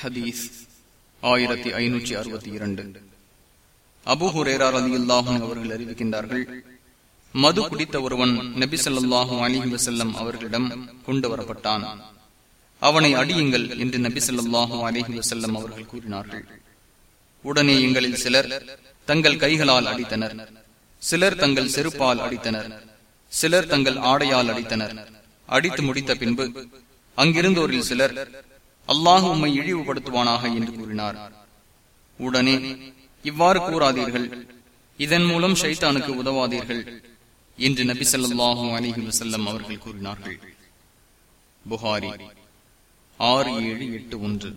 ஹதீஸ் ஆயிரத்தி ஐநூற்றி அறுபத்தி இரண்டு. அபுஹுரேரா அலி அல்லாஹும் அவர்கள் அறிவிக்கின்றார்கள் மது குடித்த ஒருவன் நபிசல்லாஹும் சொல்லாஹு அலிஹி வசல்லம் அவர்களிடம் கொண்டு வரப்பட்டான். அவனை அடியுங்கள் என்று நபி சொல்லாஹு அலிஹி வசல்லம் அவர்கள் கூறினார்கள். உடனே எங்களில் சிலர் தங்கள் கைகளால் அடித்தனர். சிலர் தங்கள் செருப்பால் அடித்தனர். சிலர் தங்கள் ஆடையால் அடித்தனர். அடித்து முடித்த பின்பு அங்கிருந்தோரில் சிலர் அல்லாஹ் உம்மை இழிவுபடுத்துவானாக என்று கூறினார். உடனே இவ்வாறு கூறாதீர்கள். இதன் மூலம் ஷைத்தானுக்கு உதவாதீர்கள் என்று நபி சொல்லாஹு அலிஹி வசல்லம் அவர்கள் கூறினார்கள். புகாரி ஆறு ஏழு எட்டு ஒன்று.